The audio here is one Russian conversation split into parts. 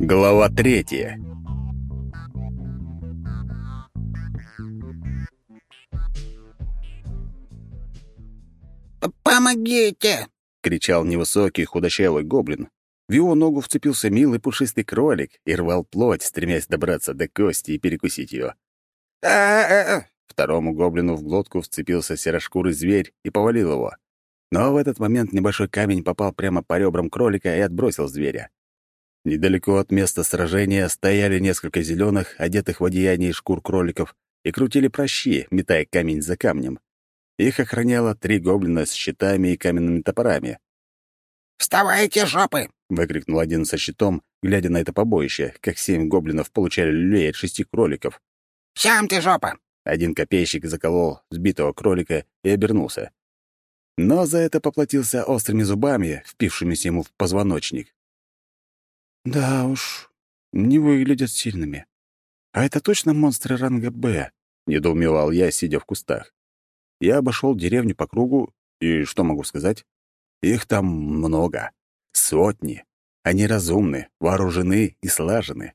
Глава третья. «Помогите!» — кричал невысокий худощавый гоблин. В его ногу вцепился милый пушистый кролик и рвал плоть, стремясь добраться до кости и перекусить ее. а Второму гоблину в глотку вцепился серошкурый зверь и повалил его. Но в этот момент небольшой камень попал прямо по ребрам кролика и отбросил зверя. Недалеко от места сражения стояли несколько зеленых, одетых в одеяние шкур кроликов, и крутили прощи, метая камень за камнем. Их охраняло три гоблина с щитами и каменными топорами. «Вставайте, жопы!» — выкрикнул один со щитом, глядя на это побоище, как семь гоблинов получали люлей от шести кроликов. «Сям ты, жопа!» Один копейщик заколол сбитого кролика и обернулся. Но за это поплатился острыми зубами, впившимися ему в позвоночник. «Да уж, не выглядят сильными. А это точно монстры ранга «Б»?» — недоумевал я, сидя в кустах. Я обошел деревню по кругу, и что могу сказать? Их там много. Сотни. Они разумны, вооружены и слажены.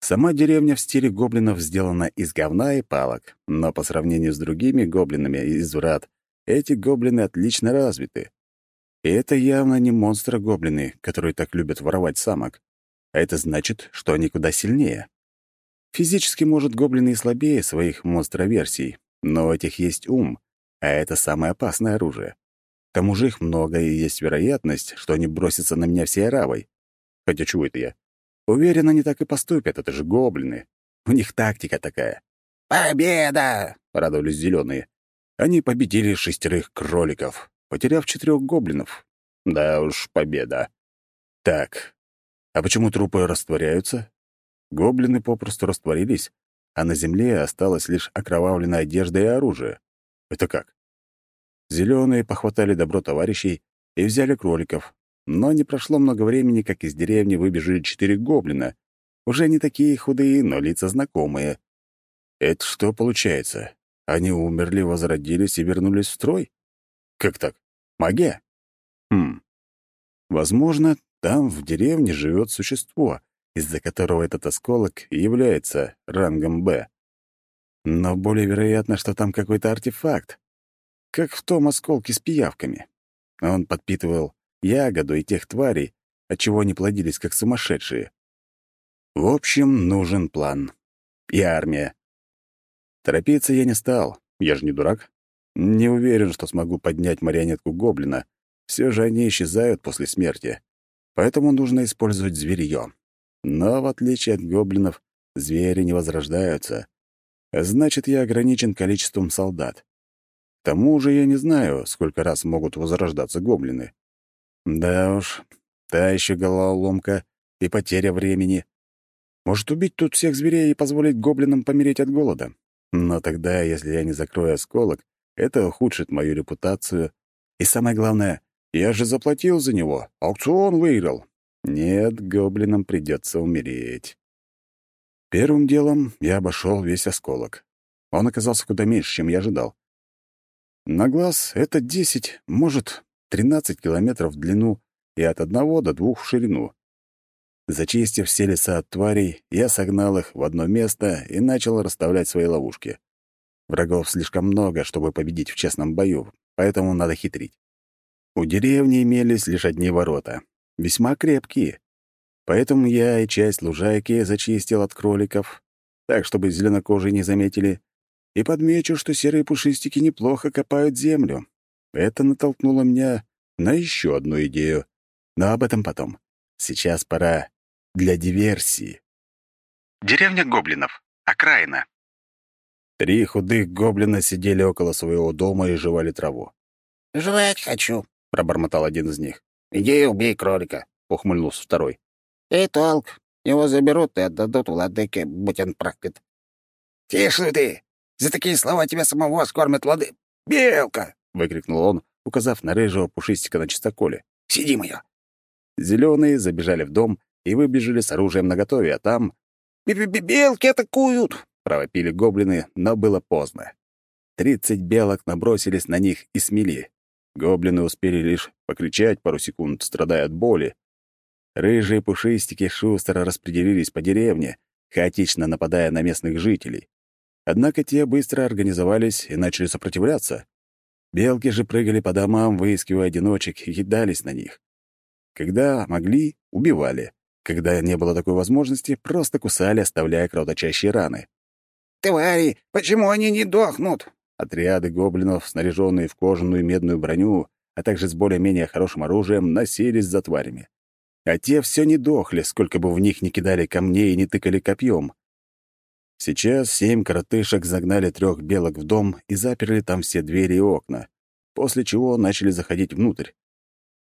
Сама деревня в стиле гоблинов сделана из говна и палок, но по сравнению с другими гоблинами из врат, эти гоблины отлично развиты. И это явно не монстры-гоблины, которые так любят воровать самок. А это значит, что они куда сильнее. Физически, может, гоблины и слабее своих монстроверсий, но у этих есть ум, а это самое опасное оружие. К тому же их много, и есть вероятность, что они бросятся на меня всей оравой. Хотя чего это я? Уверен, они так и поступят, это же гоблины. У них тактика такая. «Победа!» — радовались зеленые. Они победили шестерых кроликов, потеряв четырех гоблинов. Да уж, победа. Так, а почему трупы растворяются? Гоблины попросту растворились, а на земле осталась лишь окровавленная одежда и оружие. Это как? Зеленые похватали добро товарищей и взяли кроликов. Но не прошло много времени, как из деревни выбежали четыре гоблина. Уже не такие худые, но лица знакомые. Это что получается? Они умерли, возродились и вернулись в строй? Как так? Магия? Хм. Возможно, там, в деревне, живет существо, из-за которого этот осколок является рангом «Б». Но более вероятно, что там какой-то артефакт, как в том осколке с пиявками. Он подпитывал ягоду и тех тварей, отчего они плодились как сумасшедшие. В общем, нужен план. И армия. Торопиться я не стал, я же не дурак. Не уверен, что смогу поднять марионетку гоблина. Все же они исчезают после смерти. Поэтому нужно использовать зверье. Но, в отличие от гоблинов, звери не возрождаются. Значит, я ограничен количеством солдат тому же я не знаю, сколько раз могут возрождаться гоблины. Да уж, та еще головоломка и потеря времени. Может, убить тут всех зверей и позволить гоблинам помереть от голода. Но тогда, если я не закрою осколок, это ухудшит мою репутацию. И самое главное, я же заплатил за него, аукцион выиграл. Нет, гоблинам придется умереть. Первым делом я обошел весь осколок. Он оказался куда меньше, чем я ожидал. На глаз это 10, может, 13 километров в длину и от одного до двух в ширину. Зачистив все леса от тварей, я согнал их в одно место и начал расставлять свои ловушки. Врагов слишком много, чтобы победить в честном бою, поэтому надо хитрить. У деревни имелись лишь одни ворота, весьма крепкие. Поэтому я и часть лужайки зачистил от кроликов, так, чтобы зеленокожие не заметили, и подмечу, что серые пушистики неплохо копают землю. Это натолкнуло меня на еще одну идею. Но об этом потом. Сейчас пора для диверсии. Деревня гоблинов. Окраина. Три худых гоблина сидели около своего дома и жевали траву. «Жрать хочу», — пробормотал один из них. «Иди убей кролика», — ухмыльнулся второй. «И толк. Его заберут и отдадут владыке, будь он проклят». «Тише ты! За такие слова тебя самого скормят лады... Белка!» — выкрикнул он, указав на рыжего пушистика на чистоколе. «Сиди, моя!» Зеленые забежали в дом и выбежали с оружием наготове, а там... Б -б -б «Белки атакуют!» — провопили гоблины, но было поздно. Тридцать белок набросились на них и смели. Гоблины успели лишь покричать пару секунд, страдая от боли. Рыжие пушистики шустро распределились по деревне, хаотично нападая на местных жителей. Однако те быстро организовались и начали сопротивляться. Белки же прыгали по домам, выискивая одиночек, и кидались на них. Когда могли, убивали. Когда не было такой возможности, просто кусали, оставляя кровоточащие раны. «Твари, почему они не дохнут?» Отряды гоблинов, снаряженные в кожаную медную броню, а также с более-менее хорошим оружием, носились за тварями. А те все не дохли, сколько бы в них ни кидали камней и не тыкали копьем. Сейчас семь коротышек загнали трех белок в дом и заперли там все двери и окна, после чего начали заходить внутрь.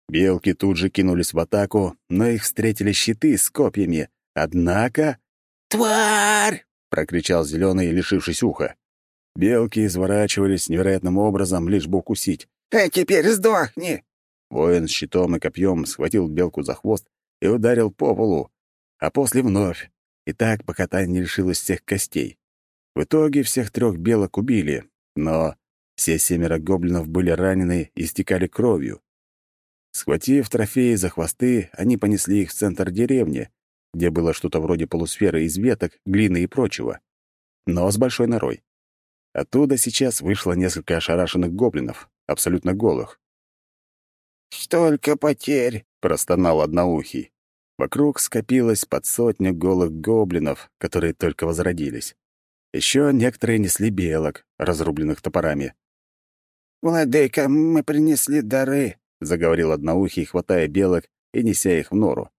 Белки тут же кинулись в атаку, но их встретили щиты с копьями. Однако... «Тварь!» — прокричал зеленый, лишившись уха. Белки изворачивались невероятным образом, лишь бы укусить. «А теперь сдохни!» Воин с щитом и копьем схватил белку за хвост и ударил по полу, а после вновь. И так, пока та не лишилась всех костей. В итоге всех трех белок убили, но все семеро гоблинов были ранены и стекали кровью. Схватив трофеи за хвосты, они понесли их в центр деревни, где было что-то вроде полусферы из веток, глины и прочего. Но с большой норой. Оттуда сейчас вышло несколько ошарашенных гоблинов, абсолютно голых. «Столько потерь!» — простонал одноухий. Вокруг скопилось под сотню голых гоблинов, которые только возродились. Еще некоторые несли белок, разрубленных топорами. «Владыка, мы принесли дары», — заговорил одноухий, хватая белок и неся их в нору.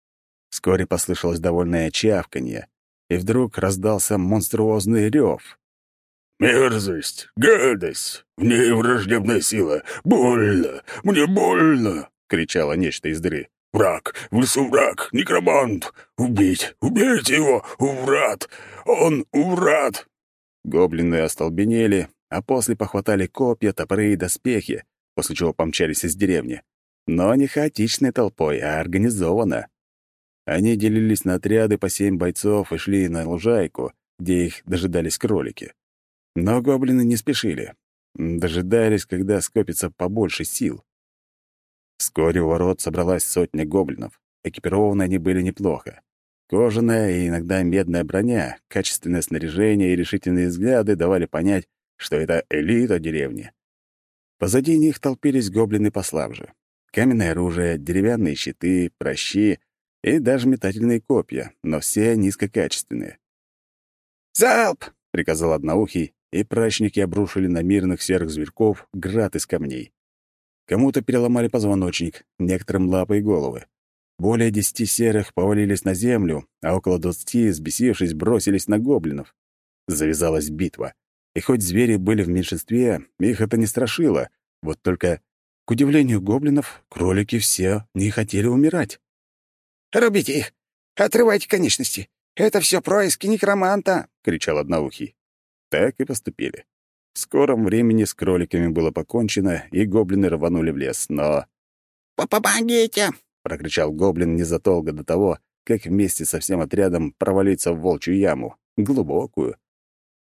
Вскоре послышалось довольное чавканье, и вдруг раздался монструозный рев. «Мерзость! Гадость! В ней враждебная сила! Больно! Мне больно!» — кричало нечто из дыры. «Враг! В лесу враг! Некромант! Убить! Убейте его! Уврат! Он уврат!» Гоблины остолбенели, а после похватали копья, топоры и доспехи, после чего помчались из деревни. Но не хаотичной толпой, а организованно. Они делились на отряды по семь бойцов и шли на лужайку, где их дожидались кролики. Но гоблины не спешили. Дожидались, когда скопится побольше сил. Вскоре у ворот собралась сотня гоблинов. Экипированы они были неплохо. Кожаная и иногда медная броня, качественное снаряжение и решительные взгляды давали понять, что это элита деревни. Позади них толпились гоблины послабже. Каменное оружие, деревянные щиты, прощи и даже метательные копья, но все низкокачественные. «Залп!» — приказал одноухий, и прачники обрушили на мирных серых зверьков град из камней. Кому-то переломали позвоночник, некоторым лапы и головы. Более десяти серых повалились на землю, а около двадцати, сбесившись, бросились на гоблинов. Завязалась битва. И хоть звери были в меньшинстве, их это не страшило. Вот только, к удивлению гоблинов, кролики все не хотели умирать. «Рубите их! Отрывайте конечности! Это все происки некроманта!» — кричал одноухий. Так и поступили. В скором времени с кроликами было покончено, и гоблины рванули в лес, но... «Помогите!» — прокричал гоблин незадолго до того, как вместе со всем отрядом провалиться в волчью яму, глубокую.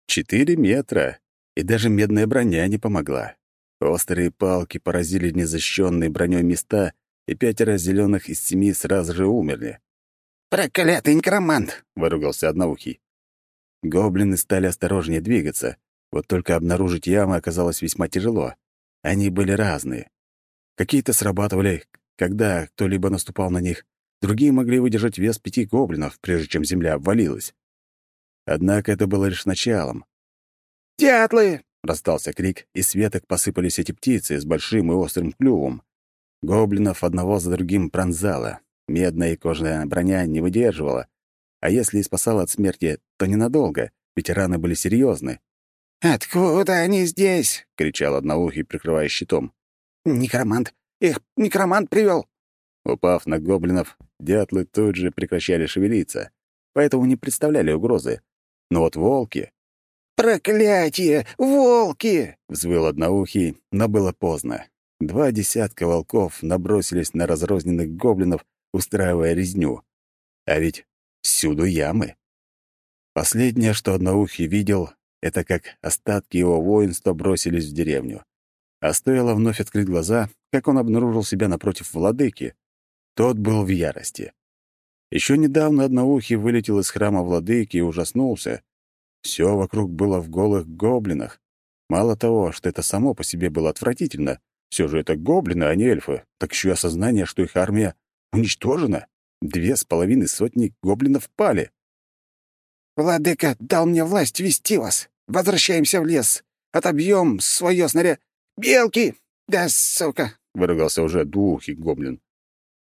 Четыре метра, и даже медная броня не помогла. Острые палки поразили незащищенные броней места, и пятеро зеленых из семи сразу же умерли. «Проклятый некромант!» — выругался одноухий. Гоблины стали осторожнее двигаться, вот только обнаружить ямы оказалось весьма тяжело. Они были разные. Какие-то срабатывали, когда кто-либо наступал на них, другие могли выдержать вес пяти гоблинов, прежде чем земля обвалилась. Однако это было лишь началом. «Дятлы!» — раздался крик, и с веток посыпались эти птицы с большим и острым клювом. Гоблинов одного за другим пронзало. Медная и кожаная броня не выдерживала, а если и спасала от смерти, то ненадолго, ведь раны были серьезны. «Откуда они здесь?» — кричал одноухий, прикрывая щитом. «Некромант! Их некромант привел!» Упав на гоблинов, дятлы тут же прекращали шевелиться, поэтому не представляли угрозы. Но вот волки... «Проклятие! Волки!» — взвыл одноухий, но было поздно. Два десятка волков набросились на разрозненных гоблинов, устраивая резню. А ведь Всюду ямы. Последнее, что Одноухий видел, это как остатки его воинства бросились в деревню. А стоило вновь открыть глаза, как он обнаружил себя напротив владыки. Тот был в ярости. Еще недавно одноухий вылетел из храма владыки и ужаснулся. Все вокруг было в голых гоблинах. Мало того, что это само по себе было отвратительно, все же это гоблины, а не эльфы, так еще осознание, что их армия уничтожена. Две с половиной сотни гоблинов пали. «Владыка дал мне власть вести вас. Возвращаемся в лес. Отобьем свое снаряд. Белки! Да, сука!» — выругался уже двухий гоблин.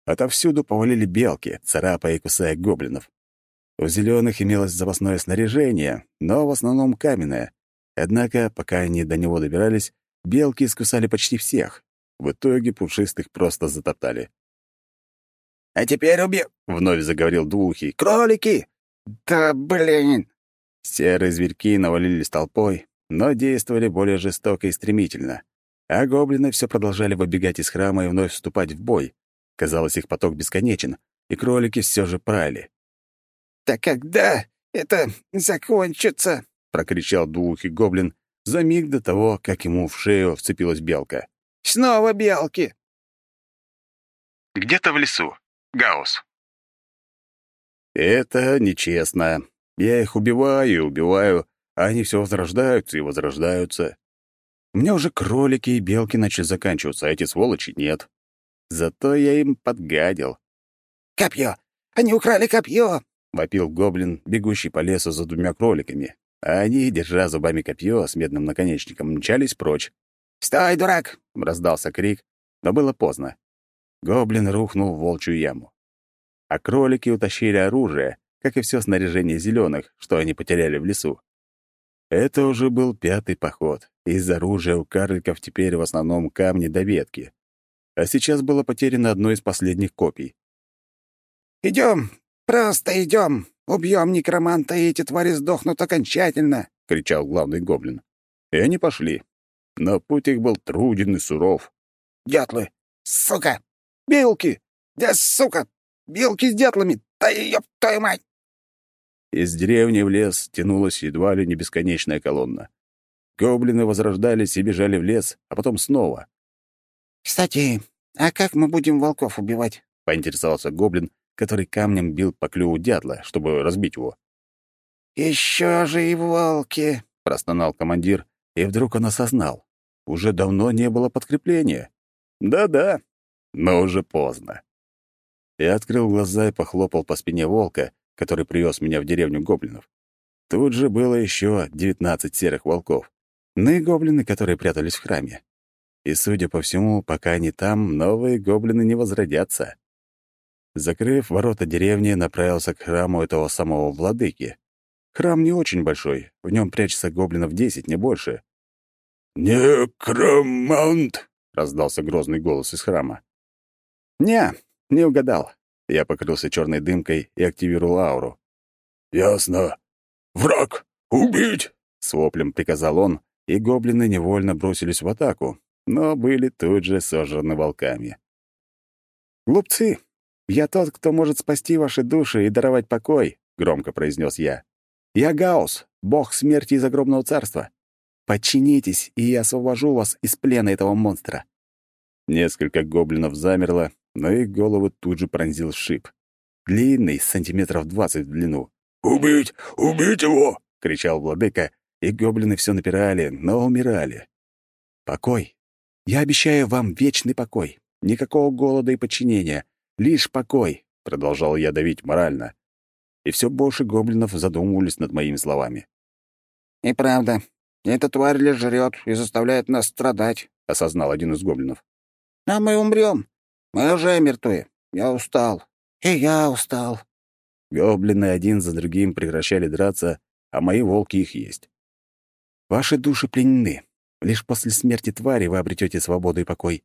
Отовсюду повалили белки, царапая и кусая гоблинов. У зеленых имелось запасное снаряжение, но в основном каменное. Однако, пока они до него добирались, белки искусали почти всех. В итоге пушистых просто затоптали. «А теперь уби...» — вновь заговорил двухий. «Кролики! Да блин!» Серые зверьки навалились толпой, но действовали более жестоко и стремительно. А гоблины все продолжали выбегать из храма и вновь вступать в бой. Казалось, их поток бесконечен, и кролики все же прали. «Да когда это закончится?» — прокричал двухий гоблин за миг до того, как ему в шею вцепилась белка. «Снова белки!» Где-то в лесу. Гаус. «Это нечестно. Я их убиваю и убиваю, а они все возрождаются и возрождаются. У меня уже кролики и белки начали заканчиваться, а эти сволочи нет. Зато я им подгадил. «Копье! Они украли копье!» — вопил гоблин, бегущий по лесу за двумя кроликами. А они, держа зубами копье с медным наконечником, мчались прочь. «Стой, дурак!» — раздался крик, но было поздно. Гоблин рухнул в волчью яму. А кролики утащили оружие, как и все снаряжение зеленых, что они потеряли в лесу. Это уже был пятый поход. Из оружия у карликов теперь в основном камни до ветки а сейчас было потеряно одно из последних копий. «Идем, просто идем, убьем некроманта, и эти твари сдохнут окончательно!» — кричал главный гоблин. И они пошли. Но путь их был труден и суров. «Дятлы! Сука! Белки! Да, сука! Белки с дятлами! Да ёб твою мать!» Из деревни в лес тянулась едва ли не бесконечная колонна. Гоблины возрождались и бежали в лес, а потом снова. «Кстати, а как мы будем волков убивать?» — поинтересовался гоблин, который камнем бил по клюву дятла, чтобы разбить его. «Еще же и волки!» — простонал командир, и вдруг он осознал. Уже давно не было подкрепления. Да-да, но уже поздно. Я открыл глаза и похлопал по спине волка, который привез меня в деревню гоблинов. Тут же было еще девятнадцать серых волков. Ну и гоблины, которые прятались в храме. И, судя по всему, пока они там, новые гоблины не возродятся. Закрыв ворота деревни, направился к храму этого самого владыки. Храм не очень большой, в нем прячется гоблинов десять, не больше. «Некромант!» — раздался грозный голос из храма. «Не, не угадал». Я покрылся черной дымкой и активировал ауру. «Ясно. Враг! Убить!» — с воплем приказал он, и гоблины невольно бросились в атаку, но были тут же сожраны волками. «Глупцы! Я тот, кто может спасти ваши души и даровать покой», — громко произнес я. «Я Гаус, бог смерти и загробного царства. Подчинитесь, и я освобожу вас из плена этого монстра». Несколько гоблинов замерло, но их головы тут же пронзил шип. Длинный, сантиметров двадцать в длину. «Убить! Убить его!» — кричал владыка, и гоблины все напирали, но умирали. «Покой! Я обещаю вам вечный покой. Никакого голода и подчинения. Лишь покой, — продолжал я давить морально. И все больше гоблинов задумывались над моими словами. «И правда, эта тварь лишь жрет и заставляет нас страдать», — осознал один из гоблинов. «А мы умрем. Мы уже мертвы. Я устал. И я устал». Гоблины один за другим прекращали драться, а мои волки их есть. Ваши души пленены. Лишь после смерти твари вы обретете свободу и покой».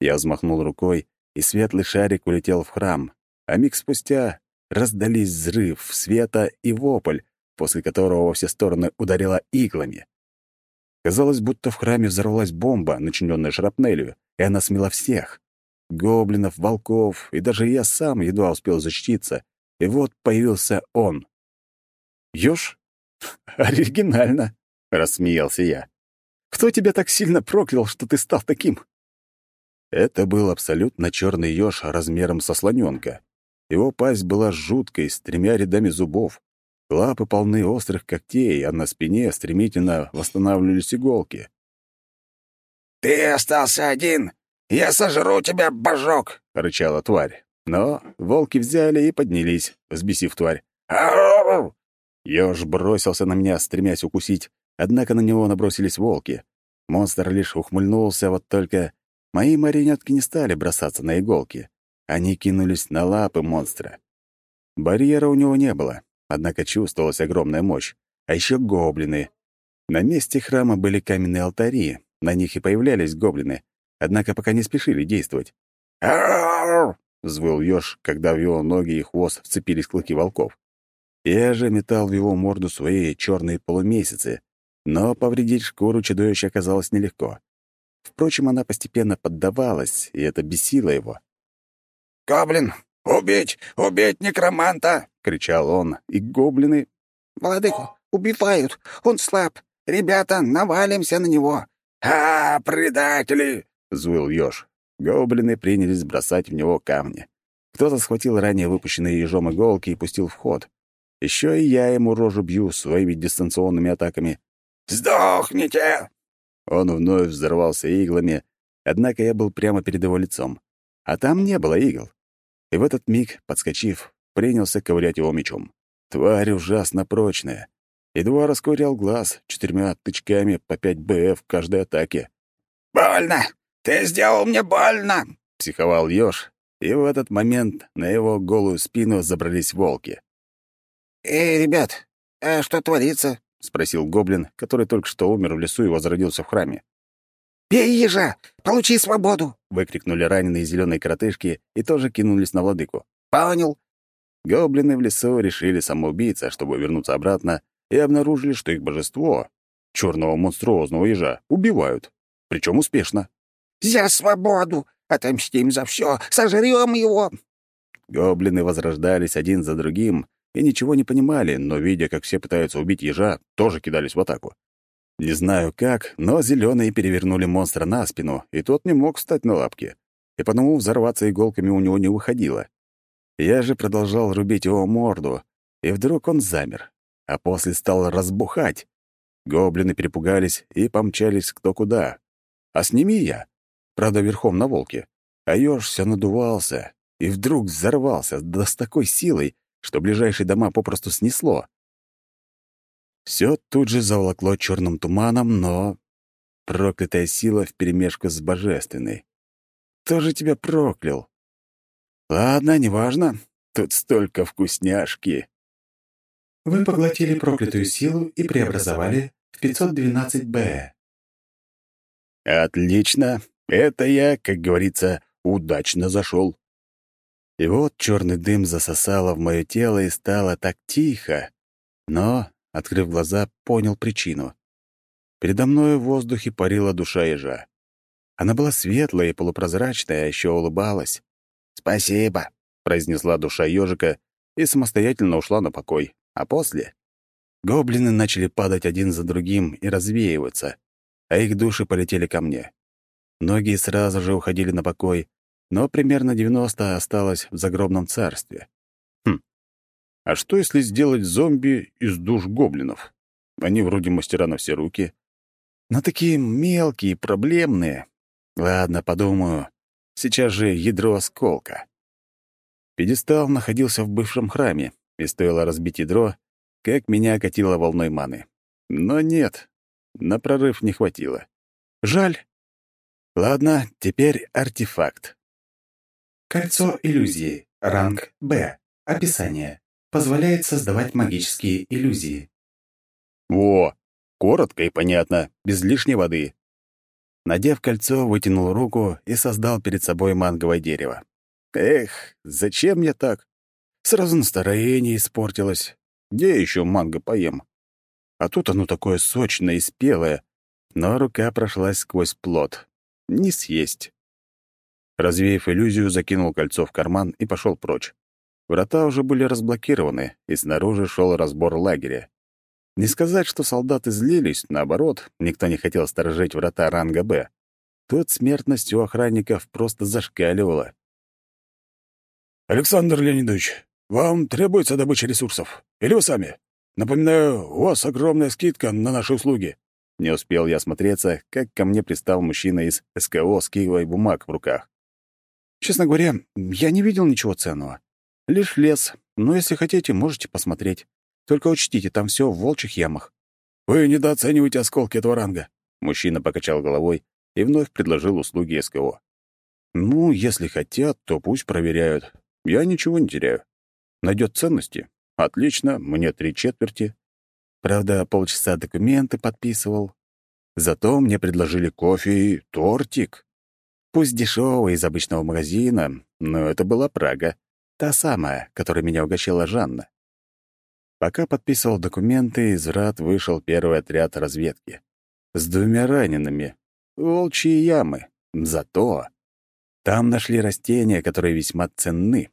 Я взмахнул рукой, и светлый шарик улетел в храм, а миг спустя раздались взрыв света и вопль, после которого во все стороны ударила иглами. Казалось, будто в храме взорвалась бомба, начиненная шрапнелью, и она смела всех. Гоблинов, волков, и даже я сам едва успел защититься, и вот появился он. «Ёж? Оригинально!» — рассмеялся я. Кто тебя так сильно проклял, что ты стал таким?» Это был абсолютно черный еж размером со слоненка. Его пасть была жуткой, с тремя рядами зубов. Лапы полны острых когтей, а на спине стремительно восстанавливались иголки. «Ты остался один! Я сожру тебя, божок!» — рычала тварь. Но волки взяли и поднялись, взбесив тварь. «Ау!» Ёж бросился на меня, стремясь укусить, однако на него набросились волки. Монстр лишь ухмыльнулся, вот только мои марионетки не стали бросаться на иголки. Они кинулись на лапы монстра. Барьера у него не было, однако чувствовалась огромная мощь. А еще гоблины. На месте храма были каменные алтари, на них и появлялись гоблины, однако пока не спешили действовать. «Ау!» — взвыл Ёж, когда в его ноги и хвост вцепились клыки волков. Я же метал в его морду свои черные полумесяцы, но повредить шкуру чудовища оказалось нелегко. Впрочем, она постепенно поддавалась, и это бесило его. «Гоблин! Убить! Убить некроманта!» — кричал он, и гоблины... «Владыку! Убивают! Он слаб! Ребята, навалимся на него! А, предатели!» — взвыл Ёж. Гоблины принялись бросать в него камни. Кто-то схватил ранее выпущенные ежом иголки и пустил в ход. Еще и я ему рожу бью своими дистанционными атаками. «Сдохните!» Он вновь взорвался иглами, однако я был прямо перед его лицом. А там не было игл. И в этот миг, подскочив, принялся ковырять его мечом. Тварь ужасно прочная. Едва раскурял глаз четырьмя тычками по 5 БФ в каждой атаке. «Больно! Ты сделал мне больно!» — психовал Ёж, и в этот момент на его голую спину забрались волки. «Эй, ребят, а что творится?» — спросил гоблин, который только что умер в лесу и возродился в храме. «Бей ежа! Получи свободу!» — выкрикнули раненые зеленые коротышки и тоже кинулись на владыку. «Понял». Гоблины в лесу решили самоубийца, чтобы вернуться обратно, и обнаружили, что их божество, черного монструозного ежа, убивают. Причем успешно. «За свободу! Отомстим за все! Сожрем его!» Гоблины возрождались один за другим и ничего не понимали, но, видя, как все пытаются убить ежа, тоже кидались в атаку. Не знаю как, но зеленые перевернули монстра на спину, и тот не мог встать на лапки, и потому взорваться иголками у него не выходило. Я же продолжал рубить его морду, и вдруг он замер, а после стал разбухать. Гоблины перепугались и помчались кто куда. А с ними я, правда, верхом на волке. А ёж все надувался и вдруг взорвался, да с такой силой, что ближайшие дома попросту снесло. Все тут же заволокло черным туманом, но... Проклятая сила вперемешку с божественной. Кто же тебя проклял? Ладно, неважно. Тут столько вкусняшки. Вы поглотили проклятую силу и преобразовали в 512-Б. Отлично. Это я, как говорится, удачно зашел. И вот черный дым засосало в мое тело и стало так тихо. Но, открыв глаза, понял причину. Передо мной в воздухе парила душа ежа. Она была светлая и полупрозрачная, а еще улыбалась. «Спасибо», — произнесла душа ежика и самостоятельно ушла на покой. А после гоблины начали падать один за другим и развеиваться, а их души полетели ко мне. Многие сразу же уходили на покой, но примерно 90 осталось в загробном царстве. Хм. А что, если сделать зомби из душ гоблинов? Они вроде мастера на все руки. Но такие мелкие, проблемные. Ладно, подумаю. Сейчас же ядро осколка. Пьедестал находился в бывшем храме, и стоило разбить ядро, как меня окатило волной маны. Но нет, на прорыв не хватило. Жаль. Ладно, теперь артефакт. Кольцо иллюзии. Ранг Б. Описание. Позволяет создавать магические иллюзии. Во! Коротко и понятно, без лишней воды. Надев кольцо, вытянул руку и создал перед собой манговое дерево. Эх, зачем мне так? Сразу настроение испортилось. Где еще манго поем? А тут оно такое сочное и спелое, но рука прошлась сквозь плод. Не съесть. Развеяв иллюзию, закинул кольцо в карман и пошел прочь. Врата уже были разблокированы, и снаружи шел разбор лагеря. Не сказать, что солдаты злились, наоборот, никто не хотел сторожить врата ранга «Б». Тут смертность у охранников просто зашкаливала. «Александр Леонидович, вам требуется добыча ресурсов? Или вы сами? Напоминаю, у вас огромная скидка на наши услуги». Не успел я смотреться, как ко мне пристал мужчина из СКО с кигой бумаг в руках. «Честно говоря, я не видел ничего ценного. Лишь лес, но если хотите, можете посмотреть. Только учтите, там все в волчьих ямах». «Вы недооцениваете осколки этого ранга». Мужчина покачал головой и вновь предложил услуги СКО. «Ну, если хотят, то пусть проверяют. Я ничего не теряю. Найдет ценности? Отлично, мне три четверти. Правда, полчаса документы подписывал. Зато мне предложили кофе и тортик. Пусть дешевый из обычного магазина, но это была Прага. Та самая, которой меня угощала Жанна. Пока подписывал документы, из врат вышел первый отряд разведки. С двумя ранеными. Волчьи ямы. Зато там нашли растения, которые весьма ценны.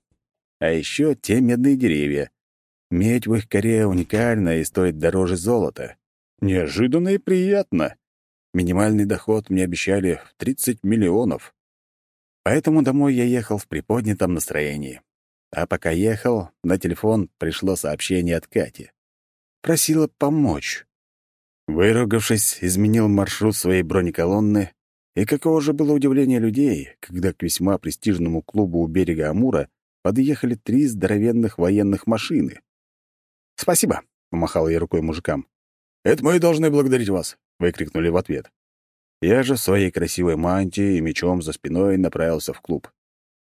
А еще те медные деревья, Медь в их коре уникальна и стоит дороже золота. Неожиданно и приятно. Минимальный доход мне обещали в 30 миллионов. Поэтому домой я ехал в приподнятом настроении. А пока ехал, на телефон пришло сообщение от Кати. Просила помочь. Выругавшись, изменил маршрут своей бронеколонны, и каково же было удивление людей, когда к весьма престижному клубу у берега Амура подъехали три здоровенных военных машины. «Спасибо», — помахал я рукой мужикам. «Это мы должны благодарить вас», — выкрикнули в ответ. Я же в своей красивой мантии и мечом за спиной направился в клуб.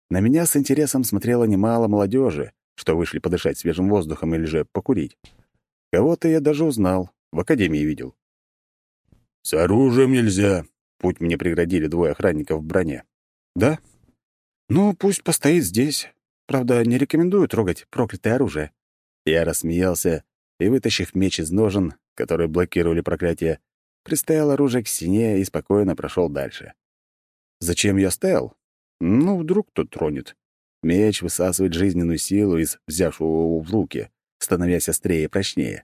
На меня с интересом смотрело немало молодежи, что вышли подышать свежим воздухом или же покурить. Кого-то я даже узнал, в академии видел. «С оружием нельзя», — путь мне преградили двое охранников в броне. «Да? Ну, пусть постоит здесь. Правда, не рекомендую трогать проклятое оружие. Я рассмеялся и, вытащив меч из ножен, которые блокировали проклятие, приставил оружие к стене и спокойно прошел дальше. Зачем я стоял? Ну, вдруг кто тронет. Меч высасывает жизненную силу из взявшего его в руки, становясь острее и прочнее.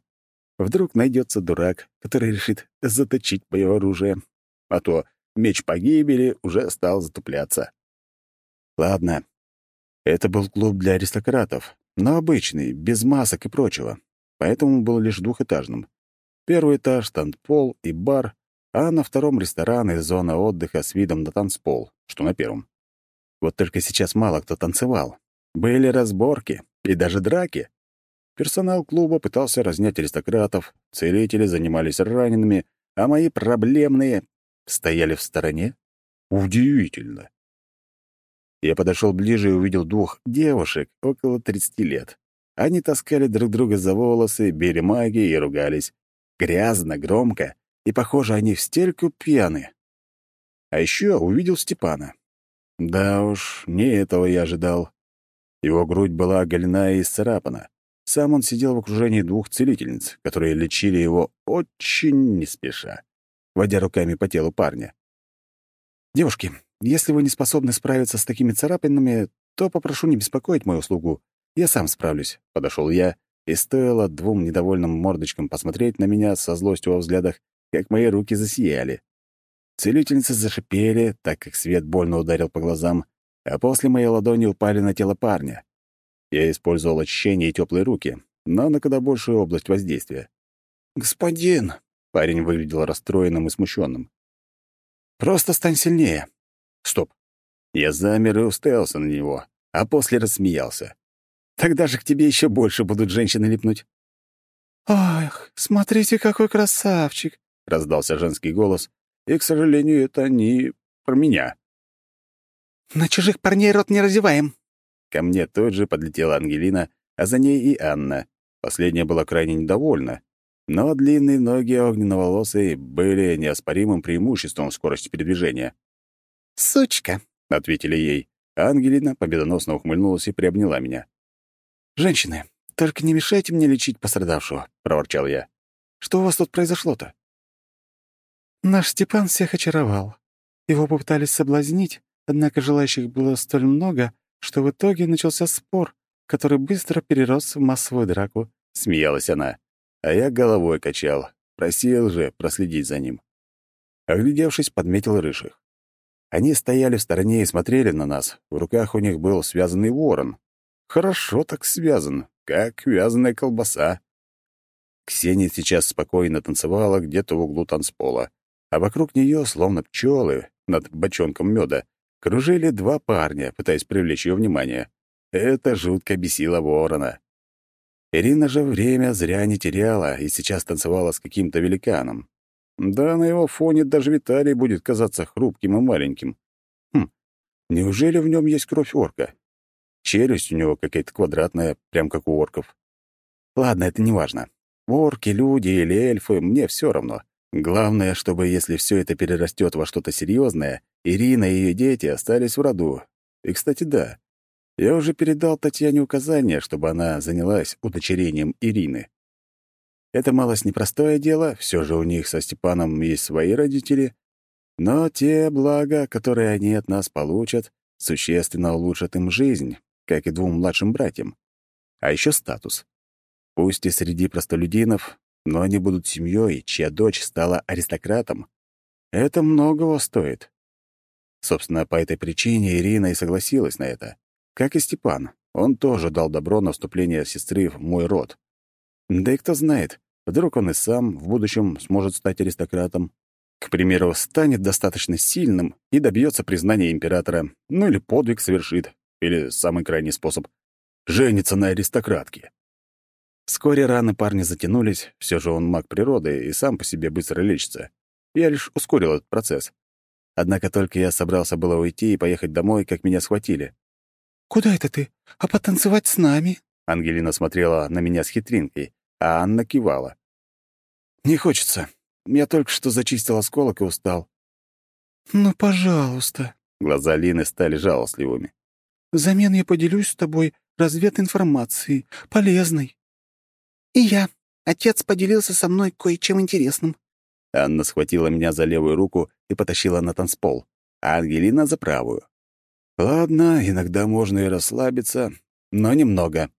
Вдруг найдется дурак, который решит заточить мое оружие. А то меч погибели уже стал затупляться. Ладно. Это был клуб для аристократов, но обычный, без масок и прочего, поэтому был лишь двухэтажным. Первый этаж — танцпол и бар, а на втором — ресторан и зона отдыха с видом на танцпол, что на первом. Вот только сейчас мало кто танцевал. Были разборки и даже драки. Персонал клуба пытался разнять аристократов, целители занимались ранеными, а мои проблемные стояли в стороне. Удивительно. Я подошел ближе и увидел двух девушек около 30 лет. Они таскали друг друга за волосы, били магией и ругались. Грязно, громко, и, похоже, они в стельку пьяны. А еще увидел Степана. Да уж, не этого я ожидал. Его грудь была оголена и исцарапана. Сам он сидел в окружении двух целительниц, которые лечили его очень не спеша, водя руками по телу парня. «Девушки, если вы не способны справиться с такими царапинами, то попрошу не беспокоить мою услугу. Я сам справлюсь», — подошел я, и стоило двум недовольным мордочкам посмотреть на меня со злостью во взглядах, как мои руки засияли. Целительницы зашипели, так как свет больно ударил по глазам, а после моей ладони упали на тело парня. Я использовал очищение и теплые руки, но на куда большую область воздействия. «Господин!» — парень выглядел расстроенным и смущенным. «Просто стань сильнее. Стоп. Я замер и уставился на него, а после рассмеялся. Тогда же к тебе еще больше будут женщины липнуть. «Ах, смотрите, какой красавчик!» — раздался женский голос, и, к сожалению, это не про меня. «На чужих парней рот не разеваем!» Ко мне тут же подлетела Ангелина, а за ней и Анна. Последняя была крайне недовольна, но длинные ноги огненноволосой были неоспоримым преимуществом в скорости передвижения. «Сучка», — ответили ей. Ангелина победоносно ухмыльнулась и приобняла меня. «Женщины, только не мешайте мне лечить пострадавшего», — проворчал я. «Что у вас тут произошло-то?» «Наш Степан всех очаровал. Его попытались соблазнить, однако желающих было столь много, что в итоге начался спор, который быстро перерос в массовую драку», — смеялась она. А я головой качал, просил же проследить за ним. Оглядевшись, подметил рыжих. Они стояли в стороне и смотрели на нас. В руках у них был связанный ворон. Хорошо так связан, как вязаная колбаса. Ксения сейчас спокойно танцевала где-то в углу танцпола, а вокруг нее, словно пчелы над бочонком меда, кружили два парня, пытаясь привлечь ее внимание. Это жутко бесило ворона. Ирина же время зря не теряла и сейчас танцевала с каким-то великаном. Да, на его фоне даже Виталий будет казаться хрупким и маленьким. Хм, неужели в нем есть кровь орка? Челюсть у него какая-то квадратная, прям как у орков. Ладно, это не важно. Орки, люди или эльфы, мне все равно. Главное, чтобы, если все это перерастет во что-то серьезное, Ирина и ее дети остались в роду. И, кстати, да, я уже передал Татьяне указание, чтобы она занялась удочерением Ирины. Это малость непростое дело, все же у них со Степаном есть свои родители, но те блага, которые они от нас получат, существенно улучшат им жизнь, как и двум младшим братьям. А еще статус. Пусть и среди простолюдинов, но они будут семьей, чья дочь стала аристократом. Это многого стоит. Собственно, по этой причине Ирина и согласилась на это. Как и Степан. Он тоже дал добро на вступление сестры в мой род. Да и кто знает, Вдруг он и сам в будущем сможет стать аристократом. К примеру, станет достаточно сильным и добьется признания императора, ну или подвиг совершит, или самый крайний способ — женится на аристократке. Вскоре раны парня затянулись, все же он маг природы и сам по себе быстро лечится. Я лишь ускорил этот процесс. Однако только я собрался было уйти и поехать домой, как меня схватили. «Куда это ты? А потанцевать с нами?» Ангелина смотрела на меня с хитринкой, а Анна кивала. «Не хочется. Я только что зачистил осколок и устал». «Ну, пожалуйста». Глаза Лины стали жалостливыми. «Взамен я поделюсь с тобой развединформацией, полезной». «И я. Отец поделился со мной кое-чем интересным». Анна схватила меня за левую руку и потащила на танцпол, а Ангелина — за правую. «Ладно, иногда можно и расслабиться, но немного».